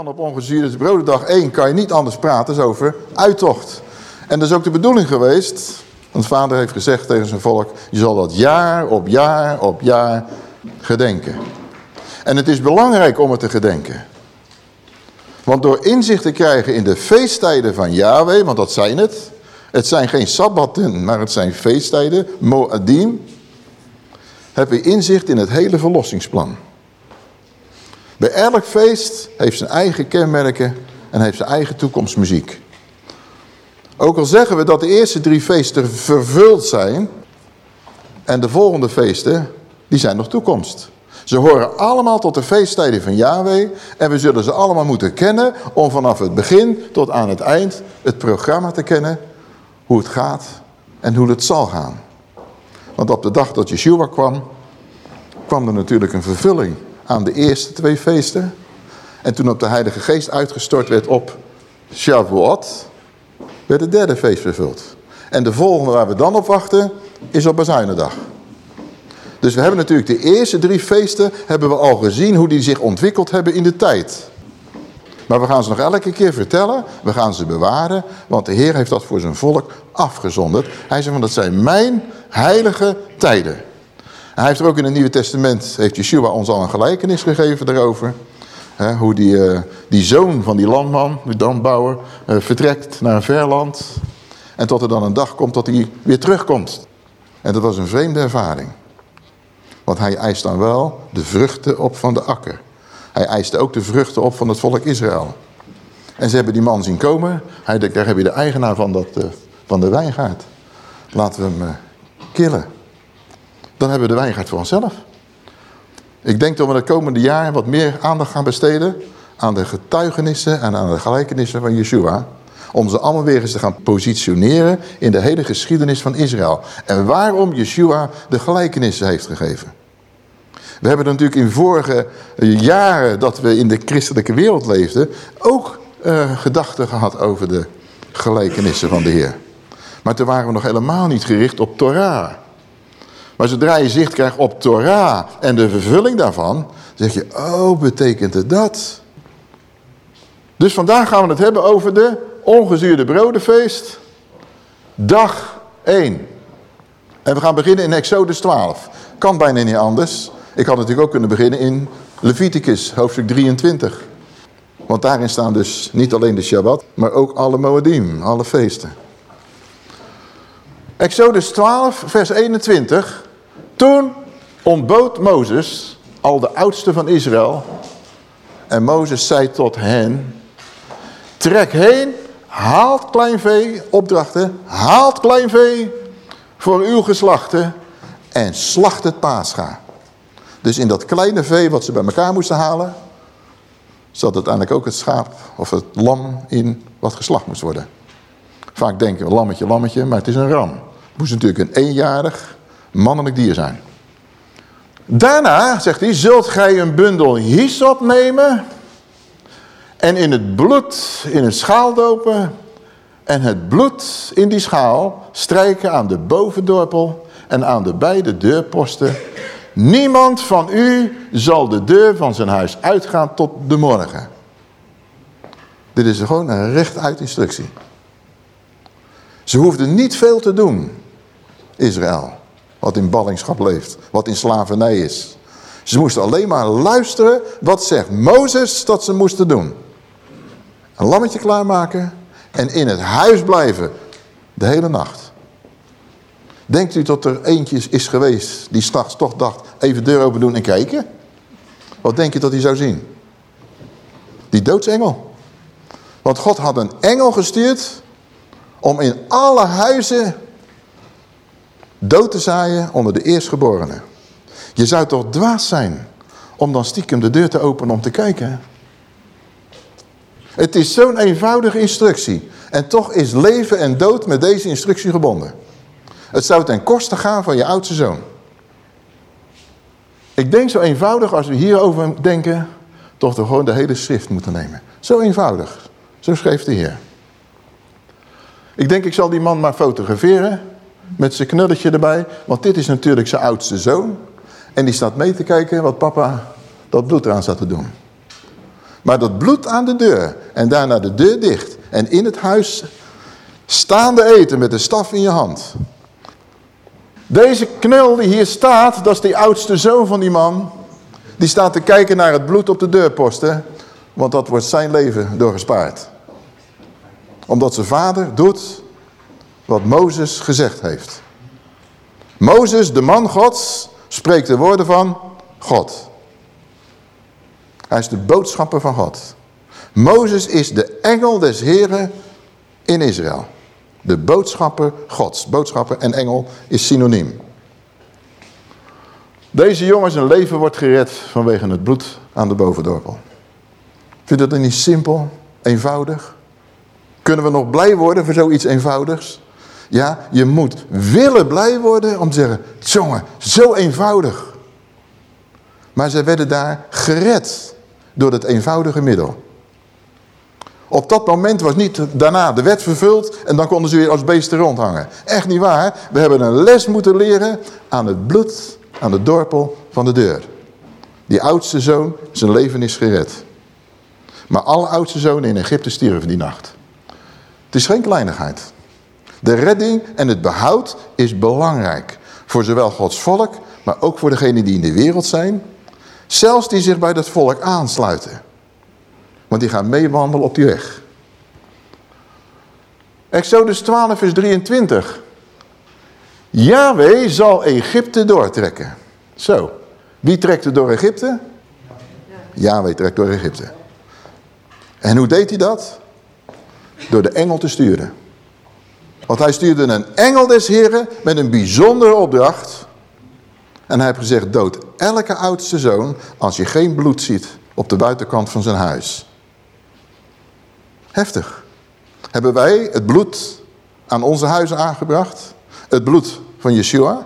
Kan op ongezuurde brodendag 1 kan je niet anders praten over uittocht. En dat is ook de bedoeling geweest. Want vader heeft gezegd tegen zijn volk, je zal dat jaar op jaar op jaar gedenken. En het is belangrijk om het te gedenken. Want door inzicht te krijgen in de feesttijden van Yahweh, want dat zijn het. Het zijn geen sabbatten, maar het zijn feesttijden, Moadim. Heb je inzicht in het hele verlossingsplan. Bij elk feest heeft zijn eigen kenmerken en heeft zijn eigen toekomstmuziek. Ook al zeggen we dat de eerste drie feesten vervuld zijn... en de volgende feesten, die zijn nog toekomst. Ze horen allemaal tot de feesttijden van Yahweh... en we zullen ze allemaal moeten kennen... om vanaf het begin tot aan het eind het programma te kennen... hoe het gaat en hoe het zal gaan. Want op de dag dat Yeshua kwam... kwam er natuurlijk een vervulling aan de eerste twee feesten. En toen op de Heilige Geest uitgestort werd op Shavuot, werd het derde feest vervuld. En de volgende waar we dan op wachten, is op Bazuinendag. Dus we hebben natuurlijk de eerste drie feesten, hebben we al gezien hoe die zich ontwikkeld hebben in de tijd. Maar we gaan ze nog elke keer vertellen, we gaan ze bewaren, want de Heer heeft dat voor zijn volk afgezonderd. Hij zei van dat zijn mijn heilige tijden. Hij heeft er ook in het Nieuwe Testament, heeft Yeshua ons al een gelijkenis gegeven daarover. hoe die, eh, die zoon van die landman, die landbouwer, uh, vertrekt naar een ver land. En tot er dan een dag komt dat hij weer terugkomt. En dat was een vreemde ervaring. Want hij eist dan wel de vruchten op van de akker. Hij eiste ook de vruchten op van het volk Israël. En ze hebben die man zien komen. Hij denkt, daar heb je de eigenaar van, dat, uh, van de wijngaard. Laten we hem killen dan hebben we de wijngaard voor onszelf. Ik denk dat we het komende jaar wat meer aandacht gaan besteden aan de getuigenissen en aan de gelijkenissen van Yeshua. Om ze allemaal weer eens te gaan positioneren in de hele geschiedenis van Israël. En waarom Yeshua de gelijkenissen heeft gegeven. We hebben natuurlijk in vorige jaren dat we in de christelijke wereld leefden... ook uh, gedachten gehad over de gelijkenissen van de Heer. Maar toen waren we nog helemaal niet gericht op Torah. Maar zodra je zicht krijgt op Torah en de vervulling daarvan, zeg je, oh, betekent het dat? Dus vandaag gaan we het hebben over de ongezuurde brodenfeest, dag 1. En we gaan beginnen in Exodus 12. Kan bijna niet anders. Ik had natuurlijk ook kunnen beginnen in Leviticus, hoofdstuk 23. Want daarin staan dus niet alleen de Shabbat, maar ook alle Moedim, alle feesten. Exodus 12, vers 21. Toen ontbood Mozes al de oudste van Israël. En Mozes zei tot hen, trek heen, haalt klein vee, opdrachten, haalt klein vee voor uw geslachten en slacht het paascha. Dus in dat kleine vee wat ze bij elkaar moesten halen, zat uiteindelijk ook het schaap of het lam in wat geslacht moest worden. Vaak denken we lammetje, lammetje, maar het is een ram. Het moest natuurlijk een eenjarig mannelijk dier zijn. Daarna, zegt hij, zult gij een bundel hyssop nemen en in het bloed in een schaal dopen en het bloed in die schaal strijken aan de bovendorpel en aan de beide deurposten. Niemand van u zal de deur van zijn huis uitgaan tot de morgen. Dit is gewoon een rechtuit instructie. Ze hoefden niet veel te doen, Israël wat in ballingschap leeft, wat in slavernij is. Ze moesten alleen maar luisteren wat zegt Mozes dat ze moesten doen. Een lammetje klaarmaken en in het huis blijven de hele nacht. Denkt u dat er eentje is geweest die s'nachts toch dacht even de deur open doen en kijken? Wat denk je dat hij zou zien? Die doodsengel. Want God had een engel gestuurd om in alle huizen dood te zaaien onder de eerstgeborenen. Je zou toch dwaas zijn om dan stiekem de deur te openen om te kijken. Het is zo'n eenvoudige instructie. En toch is leven en dood met deze instructie gebonden. Het zou ten koste gaan van je oudste zoon. Ik denk zo eenvoudig als we hierover denken, toch toch gewoon de hele schrift moeten nemen. Zo eenvoudig. Zo schreef de Heer. Ik denk ik zal die man maar fotograferen met zijn knulletje erbij. Want dit is natuurlijk zijn oudste zoon. En die staat mee te kijken wat papa dat bloed eraan staat te doen. Maar dat bloed aan de deur en daarna de deur dicht. En in het huis staande eten met de staf in je hand. Deze knul die hier staat, dat is de oudste zoon van die man. Die staat te kijken naar het bloed op de deurposten. Want dat wordt zijn leven doorgespaard. Omdat zijn vader doet wat Mozes gezegd heeft. Mozes, de man gods, spreekt de woorden van God. Hij is de boodschapper van God. Mozes is de engel des Heren in Israël. De boodschapper gods. Boodschapper en engel is synoniem. Deze jongen zijn leven wordt gered vanwege het bloed aan de bovendorpel. Vind je dat niet simpel, eenvoudig? Kunnen we nog blij worden voor zoiets eenvoudigs? Ja, je moet willen blij worden om te zeggen, jongen, zo eenvoudig. Maar ze werden daar gered door dat eenvoudige middel. Op dat moment was niet daarna de wet vervuld en dan konden ze weer als beesten rondhangen. Echt niet waar. We hebben een les moeten leren aan het bloed, aan de dorpel van de deur. Die oudste zoon, zijn leven is gered. Maar alle oudste zonen in Egypte stierven die nacht. Het is geen kleinigheid. De redding en het behoud is belangrijk. Voor zowel Gods volk, maar ook voor degenen die in de wereld zijn. Zelfs die zich bij dat volk aansluiten. Want die gaan meewandelen op die weg. Exodus 12 vers 23. Yahweh zal Egypte doortrekken. Zo. Wie trekt er door Egypte? Yahweh trekt door Egypte. En hoe deed hij dat? Door de engel te sturen. Want hij stuurde een engel des heren met een bijzondere opdracht. En hij heeft gezegd, dood elke oudste zoon als je geen bloed ziet op de buitenkant van zijn huis. Heftig. Hebben wij het bloed aan onze huizen aangebracht? Het bloed van Yeshua? Het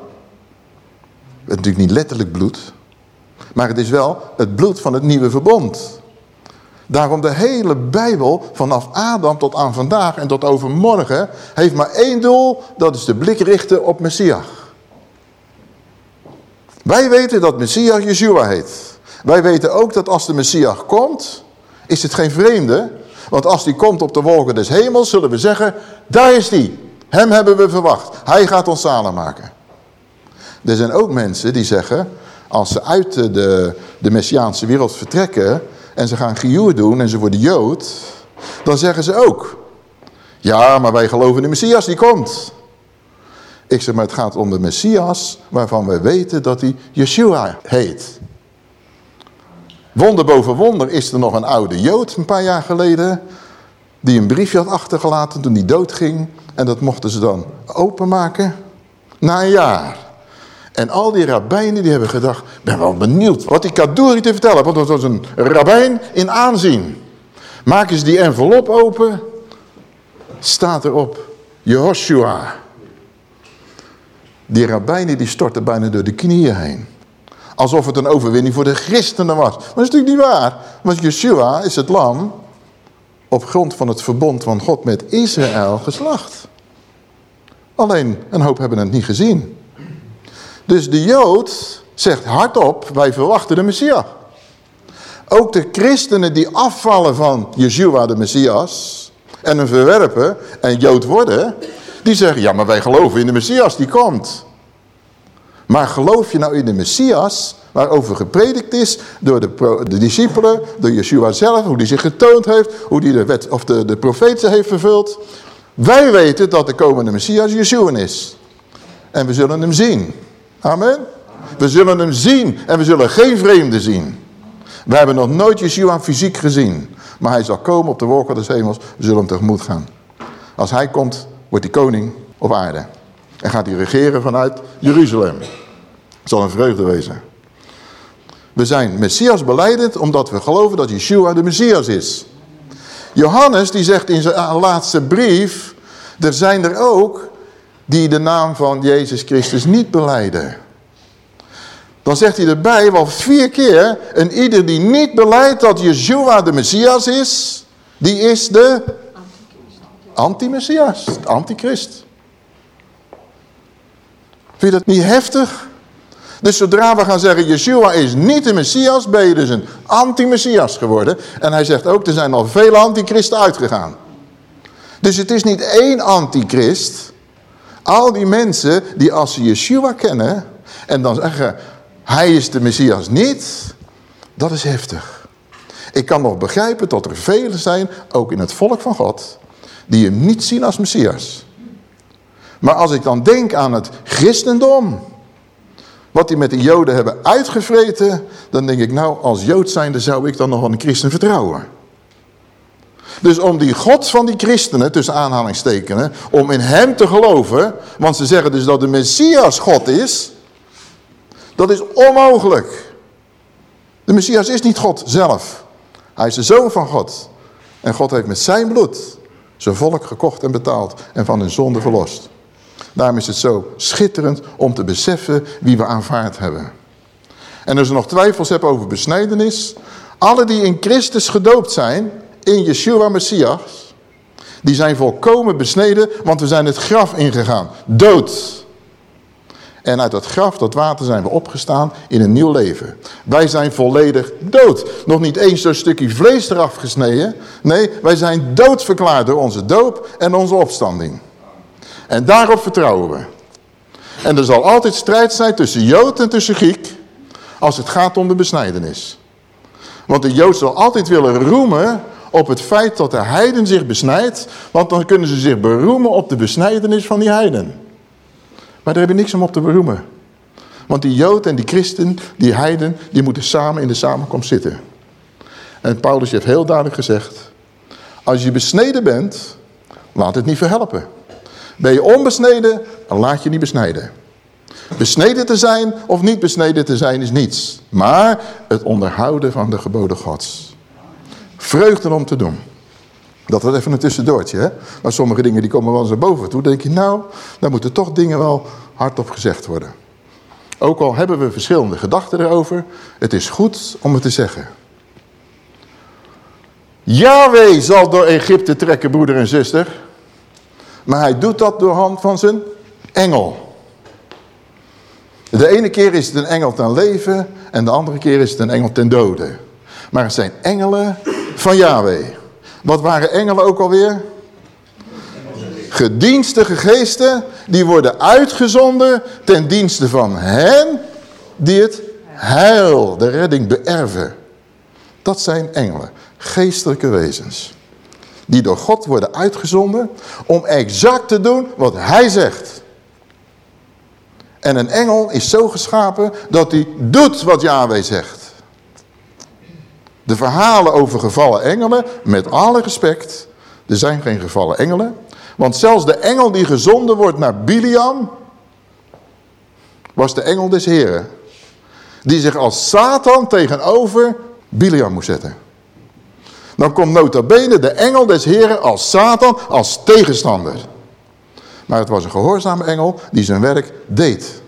is natuurlijk niet letterlijk bloed. Maar het is wel het bloed van het nieuwe verbond. Daarom de hele Bijbel, vanaf Adam tot aan vandaag en tot overmorgen, heeft maar één doel, dat is de blik richten op Messias. Wij weten dat Messias Yeshua heet. Wij weten ook dat als de Messias komt, is het geen vreemde. Want als die komt op de wolken des hemels, zullen we zeggen, daar is die. Hem hebben we verwacht. Hij gaat ons zalig maken. Er zijn ook mensen die zeggen, als ze uit de, de Messiaanse wereld vertrekken en ze gaan gioer doen en ze worden Jood, dan zeggen ze ook, ja, maar wij geloven in de Messias, die komt. Ik zeg, maar het gaat om de Messias waarvan we weten dat hij Yeshua heet. Wonder boven wonder is er nog een oude Jood een paar jaar geleden... die een briefje had achtergelaten toen hij doodging. En dat mochten ze dan openmaken na een jaar. En al die rabbijnen die hebben gedacht... ben wel benieuwd wat die Kaduri te vertellen Want dat was een rabbijn in aanzien. Maken ze die envelop open... staat erop... Jehoshua. Die rabbijnen die stortten bijna door de knieën heen. Alsof het een overwinning voor de christenen was. Maar dat is natuurlijk niet waar. Want Yeshua is het lam op grond van het verbond van God met Israël geslacht. Alleen een hoop hebben het niet gezien. Dus de Jood zegt hardop, wij verwachten de Messias. Ook de christenen die afvallen van Yeshua de Messias en hem verwerpen en Jood worden, die zeggen, ja maar wij geloven in de Messias die komt. Maar geloof je nou in de Messias, waarover gepredikt is door de, de discipelen, door Yeshua zelf, hoe die zich getoond heeft, hoe die de, wet, of de, de profeten heeft vervuld. Wij weten dat de komende Messias Yeshua is. En we zullen hem zien. Amen. We zullen hem zien en we zullen geen vreemde zien. We hebben nog nooit Yeshua fysiek gezien. Maar hij zal komen op de wolken des hemels. We zullen hem tegemoet gaan. Als hij komt, wordt hij koning op aarde. En gaat hij regeren vanuit Jeruzalem. Het zal een vreugde wezen. We zijn Messias beleidend omdat we geloven dat Yeshua de Messias is. Johannes die zegt in zijn laatste brief... er zijn er ook die de naam van Jezus Christus niet beleiden. Dan zegt hij erbij wel vier keer... en ieder die niet beleidt dat Yeshua de Messias is... die is de anti-Messias, antichrist. Vind je dat niet heftig? Dus zodra we gaan zeggen, Yeshua is niet de Messias, ben je dus een anti-Messias geworden. En hij zegt ook, er zijn al vele antichristen uitgegaan. Dus het is niet één antichrist. Al die mensen die als ze Yeshua kennen en dan zeggen, hij is de Messias niet, dat is heftig. Ik kan nog begrijpen dat er velen zijn, ook in het volk van God, die hem niet zien als Messias. Maar als ik dan denk aan het christendom, wat die met de joden hebben uitgevreten, dan denk ik nou, als jood zijnde zou ik dan nog wel een christen vertrouwen. Dus om die God van die christenen, tussen aanhalingstekenen, om in hem te geloven, want ze zeggen dus dat de Messias God is, dat is onmogelijk. De Messias is niet God zelf. Hij is de zoon van God. En God heeft met zijn bloed zijn volk gekocht en betaald en van hun zonde verlost. Daarom is het zo schitterend om te beseffen wie we aanvaard hebben. En als je nog twijfels hebt over besnijdenis, alle die in Christus gedoopt zijn, in Yeshua Messias, die zijn volkomen besneden, want we zijn het graf ingegaan. Dood. En uit dat graf, dat water, zijn we opgestaan in een nieuw leven. Wij zijn volledig dood. Nog niet eens zo'n stukje vlees eraf gesneden. Nee, wij zijn dood verklaard door onze doop en onze opstanding. En daarop vertrouwen we. En er zal altijd strijd zijn tussen Jood en tussen Griek als het gaat om de besnijdenis. Want de Jood zal altijd willen roemen op het feit dat de heiden zich besnijdt, want dan kunnen ze zich beroemen op de besnijdenis van die heiden. Maar daar hebben we niks om op te beroemen. Want die Jood en die christen, die heiden, die moeten samen in de samenkomst zitten. En Paulus heeft heel duidelijk gezegd, als je besneden bent, laat het niet verhelpen. Ben je onbesneden, dan laat je niet besnijden. Besneden te zijn of niet besneden te zijn is niets. Maar het onderhouden van de geboden gods. Vreugde om te doen. Dat was even een tussendoortje. Hè? Maar sommige dingen die komen wel eens naar boven toe. Dan denk je nou, daar moeten toch dingen wel hardop gezegd worden. Ook al hebben we verschillende gedachten erover. Het is goed om het te zeggen. Yahweh zal door Egypte trekken, broeder en zuster. Maar hij doet dat door hand van zijn engel. De ene keer is het een engel ten leven en de andere keer is het een engel ten dode. Maar het zijn engelen van Yahweh. Wat waren engelen ook alweer? Gedienstige geesten, die worden uitgezonden ten dienste van hen die het heil, de redding beërven. Dat zijn engelen, geestelijke wezens die door God worden uitgezonden om exact te doen wat hij zegt. En een engel is zo geschapen dat hij doet wat Yahweh zegt. De verhalen over gevallen engelen, met alle respect, er zijn geen gevallen engelen. Want zelfs de engel die gezonden wordt naar Biliam, was de engel des Heren. Die zich als Satan tegenover Biliam moest zetten. Dan komt nota bene de engel des Heren als Satan, als tegenstander. Maar het was een gehoorzame engel die zijn werk deed.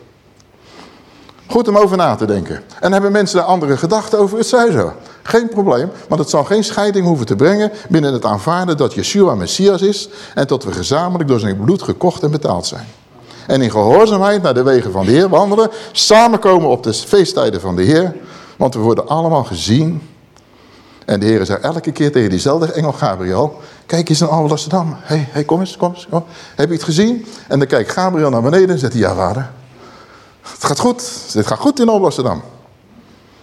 Goed om over na te denken. En hebben mensen daar andere gedachten over? Het zij zo. Geen probleem, want het zal geen scheiding hoeven te brengen binnen het aanvaarden dat Yeshua Messias is en dat we gezamenlijk door zijn bloed gekocht en betaald zijn. En in gehoorzaamheid naar de wegen van de Heer wandelen, samenkomen op de feesttijden van de Heer, want we worden allemaal gezien en de Heer zei elke keer tegen diezelfde engel Gabriel, kijk eens naar Amsterdam. Hé, hey, hey, kom eens, kom eens. Heb je het gezien? En dan kijkt Gabriel naar beneden en zegt hij, ja vader. Het gaat goed. Het gaat goed in Amsterdam.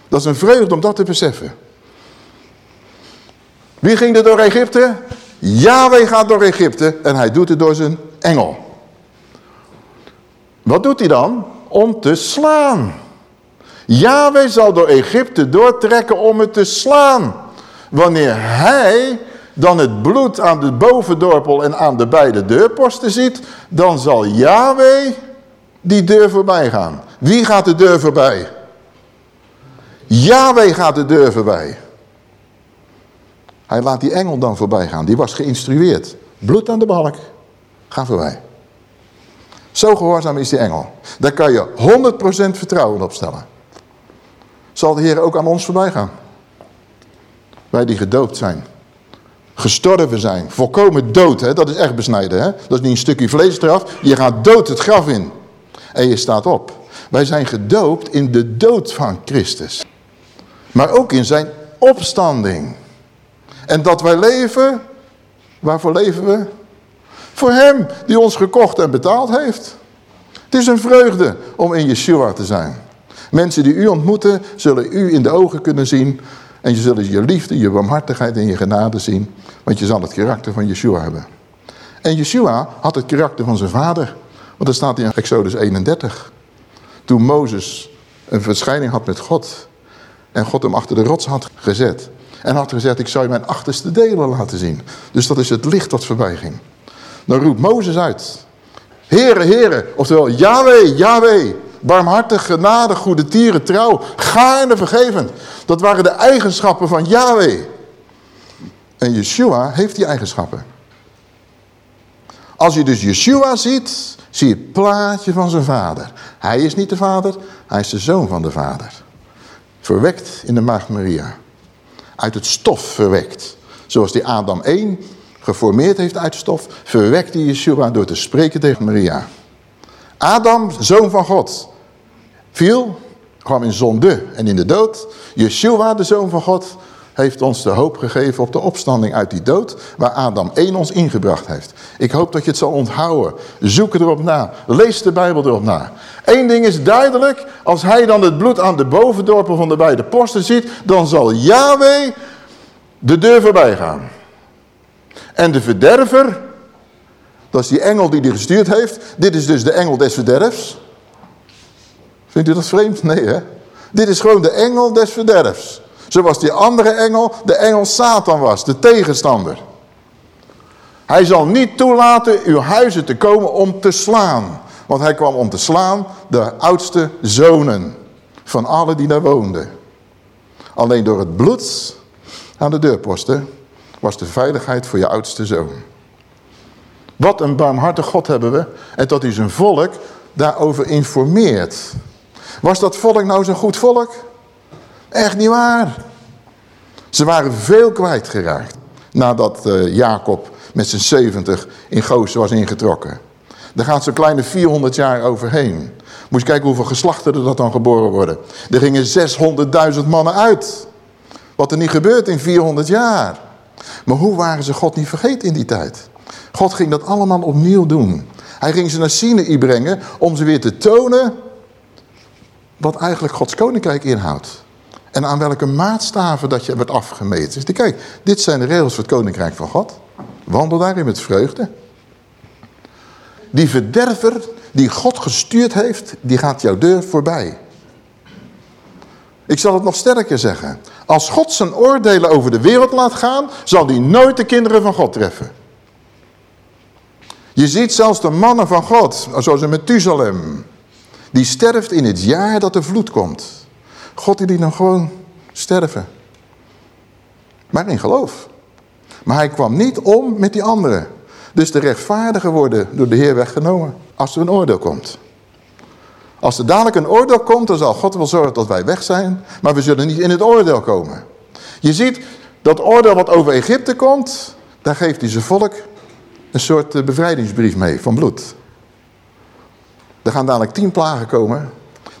Dat is een vreugde om dat te beseffen. Wie ging er door Egypte? Yahweh gaat door Egypte en hij doet het door zijn engel. Wat doet hij dan? Om te slaan. Yahweh zal door Egypte doortrekken om het te slaan. Wanneer hij dan het bloed aan de bovendorpel en aan de beide deurposten ziet, dan zal Yahweh die deur voorbij gaan. Wie gaat de deur voorbij? Yahweh gaat de deur voorbij. Hij laat die engel dan voorbij gaan. Die was geïnstrueerd. Bloed aan de balk. Ga voorbij. Zo gehoorzaam is die engel. Daar kan je 100% vertrouwen op stellen. Zal de Heer ook aan ons voorbij gaan? Wij die gedoopt zijn. Gestorven zijn. Volkomen dood. Hè? Dat is echt besnijden. Hè? Dat is niet een stukje vlees eraf. Je gaat dood het graf in. En je staat op. Wij zijn gedoopt in de dood van Christus. Maar ook in zijn opstanding. En dat wij leven, waarvoor leven we? Voor hem die ons gekocht en betaald heeft. Het is een vreugde om in Yeshua te zijn. Mensen die u ontmoeten, zullen u in de ogen kunnen zien. En je zullen je liefde, je barmhartigheid en je genade zien. Want je zal het karakter van Yeshua hebben. En Yeshua had het karakter van zijn vader. Want dat staat in Exodus 31. Toen Mozes een verschijning had met God. En God hem achter de rots had gezet. En had gezegd, ik zou je mijn achterste delen laten zien. Dus dat is het licht wat voorbij ging. Dan roept Mozes uit. Here, here, oftewel Yahweh, Yahweh. Barmhartig, genade, goede tieren, trouw, gaarne vergevend. Dat waren de eigenschappen van Yahweh. En Yeshua heeft die eigenschappen. Als je dus Yeshua ziet, zie je het plaatje van zijn vader. Hij is niet de vader, hij is de zoon van de vader. Verwekt in de maagd Maria. Uit het stof verwekt. Zoals die Adam 1 geformeerd heeft uit stof, verwekte Yeshua door te spreken tegen Maria. Adam, zoon van God, viel, kwam in zonde en in de dood. Yeshua, de zoon van God, heeft ons de hoop gegeven op de opstanding uit die dood, waar Adam 1 ons ingebracht heeft. Ik hoop dat je het zal onthouden. Zoek erop na. Lees de Bijbel erop na. Eén ding is duidelijk, als hij dan het bloed aan de bovendorpen van de beide posten ziet, dan zal Yahweh de deur voorbij gaan. En de verderver, dat is die engel die die gestuurd heeft. Dit is dus de engel des verderfs. Vindt u dat vreemd? Nee hè? Dit is gewoon de engel des verderfs. Zoals die andere engel de engel Satan was, de tegenstander. Hij zal niet toelaten uw huizen te komen om te slaan. Want hij kwam om te slaan de oudste zonen van alle die daar woonden. Alleen door het bloed aan de deurposten was de veiligheid voor je oudste zoon. Wat een barmhartig God hebben we. En dat hij zijn volk daarover informeert. Was dat volk nou zo'n goed volk? Echt niet waar. Ze waren veel kwijtgeraakt. Nadat uh, Jacob met zijn 70 in Gozen was ingetrokken. Daar gaat zo'n kleine 400 jaar overheen. Moet je kijken hoeveel geslachten er dat dan geboren worden. Er gingen 600.000 mannen uit. Wat er niet gebeurt in 400 jaar. Maar hoe waren ze God niet vergeten in die tijd? God ging dat allemaal opnieuw doen. Hij ging ze naar Sinai brengen om ze weer te tonen wat eigenlijk Gods koninkrijk inhoudt. En aan welke maatstaven dat je werd afgemeten. Dus kijk, dit zijn de regels voor het koninkrijk van God. Wandel daarin met vreugde. Die verderver die God gestuurd heeft, die gaat jouw deur voorbij. Ik zal het nog sterker zeggen. Als God zijn oordelen over de wereld laat gaan, zal hij nooit de kinderen van God treffen. Je ziet zelfs de mannen van God, zoals een Methusalem, die sterft in het jaar dat de vloed komt. God die liet hem gewoon sterven. Maar in geloof. Maar hij kwam niet om met die anderen. Dus de rechtvaardigen worden door de Heer weggenomen als er een oordeel komt. Als er dadelijk een oordeel komt, dan zal God wel zorgen dat wij weg zijn. Maar we zullen niet in het oordeel komen. Je ziet, dat oordeel wat over Egypte komt, daar geeft hij zijn volk een soort eh, bevrijdingsbrief mee van bloed. Er gaan dadelijk tien plagen komen.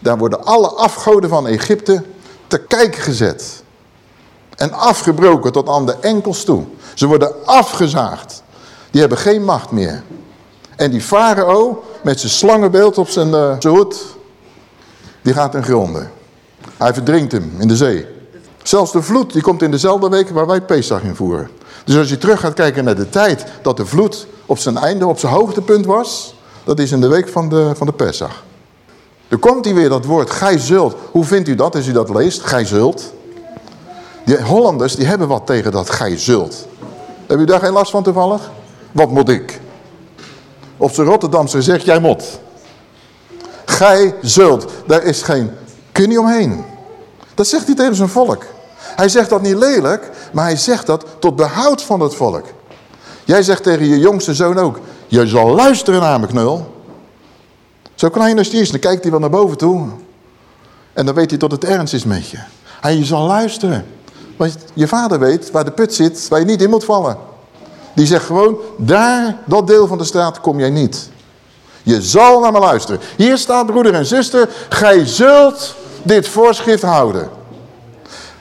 Daar worden alle afgoden van Egypte te kijk gezet. En afgebroken tot aan de enkels toe. Ze worden afgezaagd. Die hebben geen macht meer. En die farao met zijn slangenbeeld op zijn, uh, zijn hoed, die gaat in gronden. Hij verdrinkt hem in de zee. Zelfs de vloed die komt in dezelfde week waar wij Pesach invoeren. Dus als je terug gaat kijken naar de tijd dat de vloed op zijn einde, op zijn hoogtepunt was, dat is in de week van de, van de Pesach. Komt hier weer dat woord, gij zult. Hoe vindt u dat als u dat leest? Gij zult. Die Hollanders die hebben wat tegen dat gij zult. Heb u daar geen last van toevallig? Wat moet ik? Of zijn Rotterdamse zegt, jij mot. Gij zult. Daar is geen kun je omheen. Dat zegt hij tegen zijn volk. Hij zegt dat niet lelijk, maar hij zegt dat tot behoud van het volk. Jij zegt tegen je jongste zoon ook, je zal luisteren naar me knul. Zo klein als die is, dan kijkt hij wel naar boven toe. En dan weet hij tot het ernst is met je. Hij je zal luisteren. Want je vader weet waar de put zit, waar je niet in moet vallen. Die zegt gewoon, daar, dat deel van de straat kom jij niet. Je zal naar me luisteren. Hier staat broeder en zuster, gij zult dit voorschrift houden.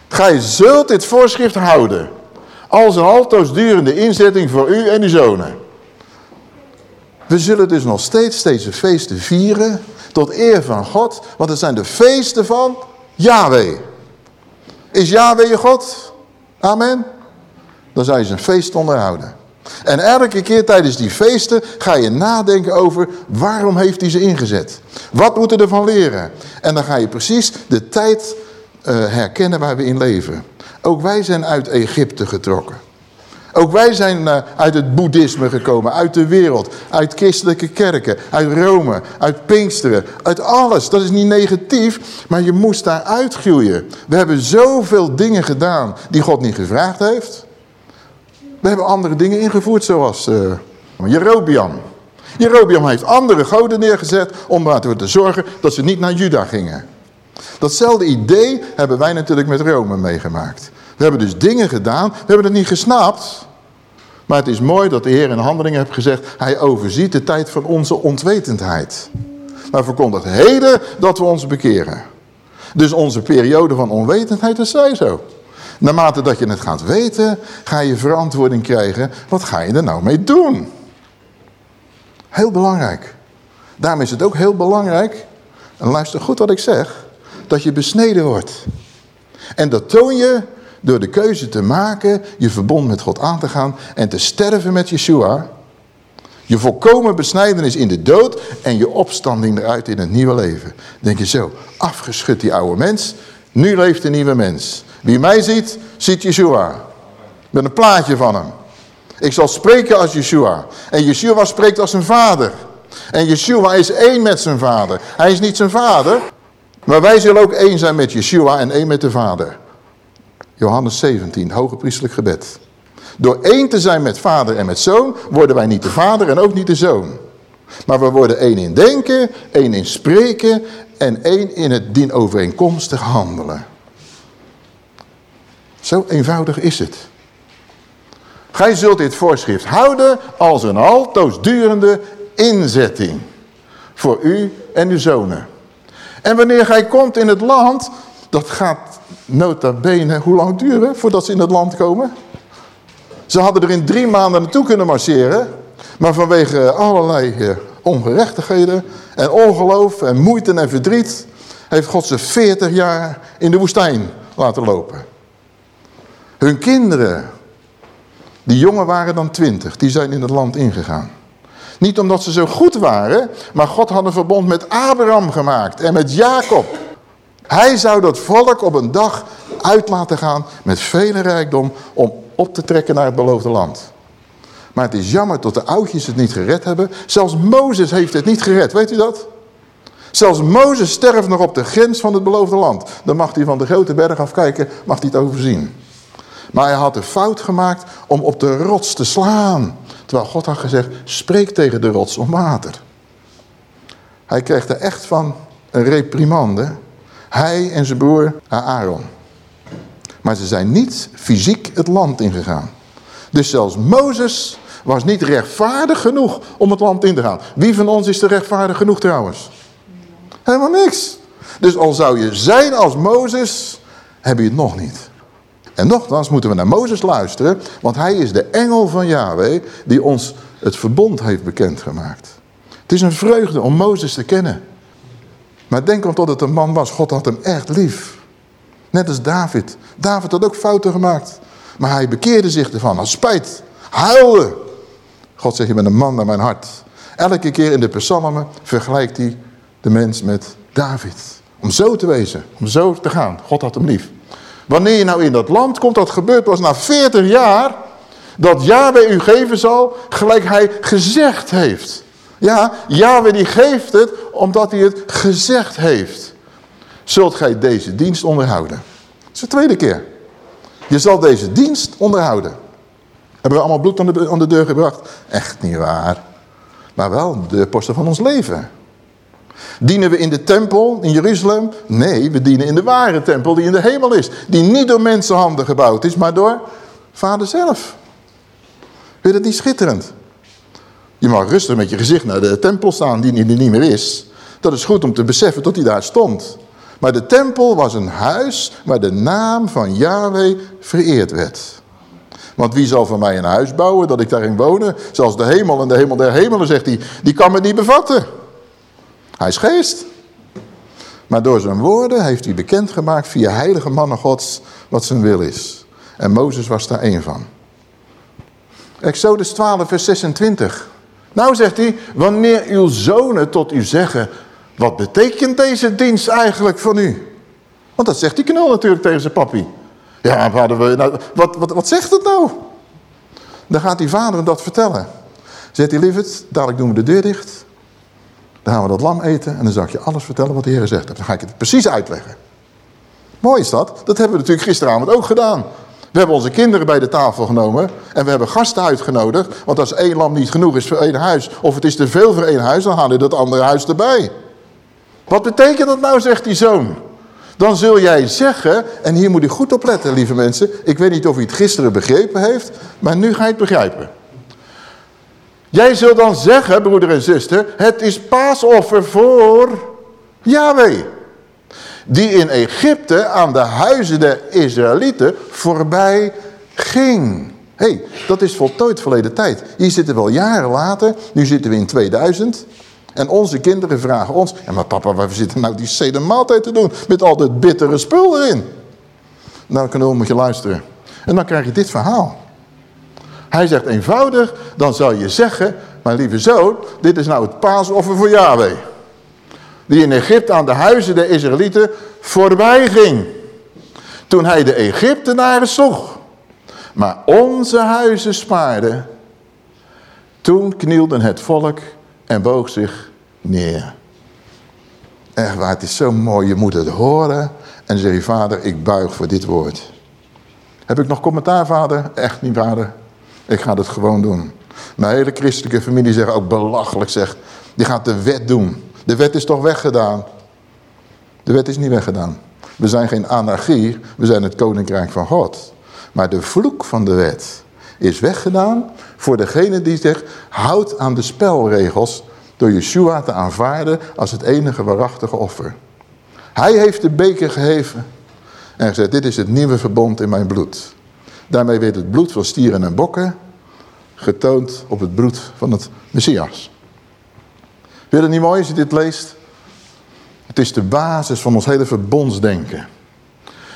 Gij zult dit voorschrift houden. Als een altoos durende inzetting voor u en uw zonen. We zullen dus nog steeds deze feesten vieren tot eer van God. Want het zijn de feesten van Yahweh. Is Yahweh je God? Amen. Dan zou je zijn feest onderhouden. En elke keer tijdens die feesten ga je nadenken over waarom heeft hij ze ingezet. Wat moeten we ervan leren? En dan ga je precies de tijd uh, herkennen waar we in leven. Ook wij zijn uit Egypte getrokken. Ook wij zijn uh, uit het boeddhisme gekomen, uit de wereld, uit christelijke kerken, uit Rome, uit Pinksteren, uit alles. Dat is niet negatief, maar je moest daar uitgroeien. We hebben zoveel dingen gedaan die God niet gevraagd heeft. We hebben andere dingen ingevoerd zoals uh, Jerobiam. Jerobiam heeft andere goden neergezet om ervoor te zorgen dat ze niet naar Juda gingen. Datzelfde idee hebben wij natuurlijk met Rome meegemaakt. We hebben dus dingen gedaan, we hebben het niet gesnapt. Maar het is mooi dat de Heer in handelingen heeft gezegd, hij overziet de tijd van onze ontwetendheid. Maar verkondigt heden dat we ons bekeren. Dus onze periode van onwetendheid is zij zo. Naarmate dat je het gaat weten, ga je verantwoording krijgen. Wat ga je er nou mee doen? Heel belangrijk. Daarom is het ook heel belangrijk, en luister goed wat ik zeg, dat je besneden wordt. En dat toon je door de keuze te maken, je verbond met God aan te gaan en te sterven met Yeshua. Je volkomen besnijdenis in de dood en je opstanding eruit in het nieuwe leven. Denk je zo, afgeschud die oude mens, nu leeft de nieuwe mens. Wie mij ziet, ziet Yeshua. Met een plaatje van hem. Ik zal spreken als Yeshua. En Yeshua spreekt als zijn vader. En Yeshua is één met zijn vader. Hij is niet zijn vader. Maar wij zullen ook één zijn met Yeshua en één met de vader. Johannes 17, hoge priestelijk gebed. Door één te zijn met vader en met zoon, worden wij niet de vader en ook niet de zoon. Maar we worden één in denken, één in spreken en één in het dienovereenkomstig handelen. Zo eenvoudig is het. Gij zult dit voorschrift houden als een altoos durende inzetting. Voor u en uw zonen. En wanneer gij komt in het land, dat gaat nota bene hoe lang duren voordat ze in het land komen? Ze hadden er in drie maanden naartoe kunnen marcheren. Maar vanwege allerlei eh, ongerechtigheden en ongeloof en moeite en verdriet... heeft God ze 40 jaar in de woestijn laten lopen. Hun kinderen, die jongen waren dan 20, die zijn in het land ingegaan. Niet omdat ze zo goed waren, maar God had een verbond met Abraham gemaakt en met Jacob. Hij zou dat volk op een dag uit laten gaan met vele rijkdom om op te trekken naar het beloofde land. Maar het is jammer dat de oudjes het niet gered hebben. Zelfs Mozes heeft het niet gered, weet u dat? Zelfs Mozes sterft nog op de grens van het beloofde land. Dan mag hij van de grote berg afkijken, mag hij het overzien. Maar hij had de fout gemaakt om op de rots te slaan. Terwijl God had gezegd, spreek tegen de rots om water. Hij kreeg er echt van een reprimande. Hij en zijn broer Aaron. Maar ze zijn niet fysiek het land ingegaan. Dus zelfs Mozes was niet rechtvaardig genoeg om het land in te gaan. Wie van ons is er rechtvaardig genoeg trouwens? Helemaal niks. Dus al zou je zijn als Mozes, heb je het nog niet. En nogthans moeten we naar Mozes luisteren, want hij is de engel van Yahweh die ons het verbond heeft bekendgemaakt. Het is een vreugde om Mozes te kennen. Maar denk om tot het een man was, God had hem echt lief. Net als David. David had ook fouten gemaakt. Maar hij bekeerde zich ervan, had spijt, huilde. God zegt, je bent een man naar mijn hart. Elke keer in de psalmen vergelijkt hij de mens met David. Om zo te wezen, om zo te gaan. God had hem lief. Wanneer je nou in dat land komt, dat gebeurt pas na 40 jaar, dat Yahweh u geven zal, gelijk hij gezegd heeft. Ja, Yahweh die geeft het, omdat hij het gezegd heeft. Zult gij deze dienst onderhouden. Dat is de tweede keer. Je zal deze dienst onderhouden. Hebben we allemaal bloed aan de, aan de deur gebracht? Echt niet waar. Maar wel de posten van ons leven. Dienen we in de tempel in Jeruzalem? Nee, we dienen in de ware tempel die in de hemel is. Die niet door mensenhanden gebouwd is, maar door vader zelf. Vind je dat niet schitterend? Je mag rustig met je gezicht naar de tempel staan die er niet meer is. Dat is goed om te beseffen dat hij daar stond. Maar de tempel was een huis waar de naam van Yahweh vereerd werd. Want wie zal van mij een huis bouwen dat ik daarin wonen? Zoals de hemel en de hemel der hemelen, zegt hij. Die kan me niet bevatten. Hij is geest. Maar door zijn woorden heeft hij bekendgemaakt via heilige mannen gods wat zijn wil is. En Mozes was daar één van. Exodus 12 vers 26. Nou zegt hij, wanneer uw zonen tot u zeggen, wat betekent deze dienst eigenlijk van u? Want dat zegt die knul natuurlijk tegen zijn papi. Ja, vader, nou, wat, wat, wat zegt het nou? Dan gaat die vader hem dat vertellen. Zegt hij, lieverd, dadelijk doen we de deur dicht. Dan gaan we dat lam eten en dan zal ik je alles vertellen wat de Heer heeft. Dan ga ik het precies uitleggen. Mooi is dat. Dat hebben we natuurlijk gisteravond ook gedaan. We hebben onze kinderen bij de tafel genomen en we hebben gasten uitgenodigd. Want als één lam niet genoeg is voor één huis, of het is te veel voor één huis, dan halen we dat andere huis erbij. Wat betekent dat nou, zegt die zoon? Dan zul jij zeggen, en hier moet u goed op letten, lieve mensen. Ik weet niet of u het gisteren begrepen heeft, maar nu ga je het begrijpen. Jij zult dan zeggen, broeder en zuster, het is paasoffer voor Yahweh. Die in Egypte aan de huizen der Israëlieten voorbij ging. Hé, hey, dat is voltooid verleden tijd. Hier zitten we al jaren later, nu zitten we in 2000. En onze kinderen vragen ons, ja maar papa, waar zitten nou die sede maaltijd te doen? Met al dat bittere spul erin. Nou, dan moet je luisteren. En dan krijg je dit verhaal. Hij zegt eenvoudig, dan zal je zeggen, mijn lieve zoon, dit is nou het paasoffer voor Yahweh. Die in Egypte aan de huizen der Israëlieten voorbij ging. Toen hij de Egyptenaren zocht. Maar onze huizen spaarde. Toen knielde het volk en boog zich neer. Echt waar, het is zo mooi. Je moet het horen en zeg je, vader, ik buig voor dit woord. Heb ik nog commentaar, vader? Echt niet, vader. Ik ga het gewoon doen. Mijn hele christelijke familie zegt ook belachelijk, zeg. Die gaat de wet doen. De wet is toch weggedaan? De wet is niet weggedaan. We zijn geen anarchie, we zijn het koninkrijk van God. Maar de vloek van de wet is weggedaan voor degene die zegt... houd aan de spelregels door Yeshua te aanvaarden als het enige waarachtige offer. Hij heeft de beker geheven en gezegd... dit is het nieuwe verbond in mijn bloed. Daarmee werd het bloed van stieren en bokken getoond op het bloed van het Messias. Vind je het niet mooi als je dit leest? Het is de basis van ons hele verbondsdenken.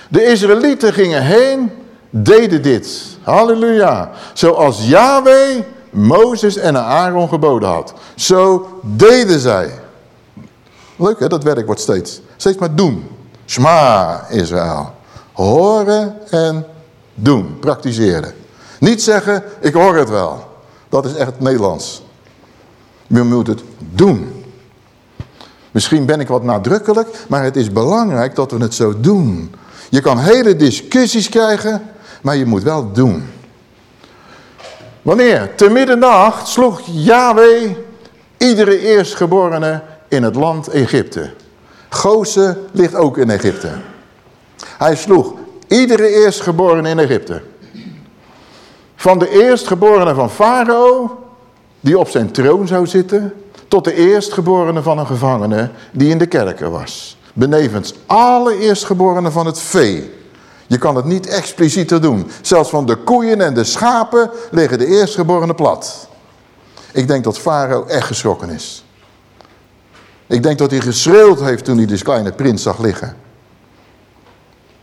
De Israëlieten gingen heen, deden dit. Halleluja. Zoals Yahweh Mozes en Aaron geboden had. Zo deden zij. Leuk hè, dat werk wordt steeds. Steeds maar doen. Shma Israël. Horen en doen, praktiseren. Niet zeggen, ik hoor het wel. Dat is echt Nederlands. Je moet het doen. Misschien ben ik wat nadrukkelijk, maar het is belangrijk dat we het zo doen. Je kan hele discussies krijgen, maar je moet wel doen. Wanneer? Te middernacht sloeg Yahweh iedere eerstgeborene in het land Egypte. Gozen ligt ook in Egypte. Hij sloeg Iedere eerstgeborene in Egypte. Van de eerstgeborene van Farao, die op zijn troon zou zitten, tot de eerstgeborene van een gevangene die in de kerken was. Benevens alle eerstgeborenen van het vee. Je kan het niet explicieter doen. Zelfs van de koeien en de schapen liggen de eerstgeborenen plat. Ik denk dat Farao echt geschrokken is. Ik denk dat hij geschreeuwd heeft toen hij de kleine prins zag liggen.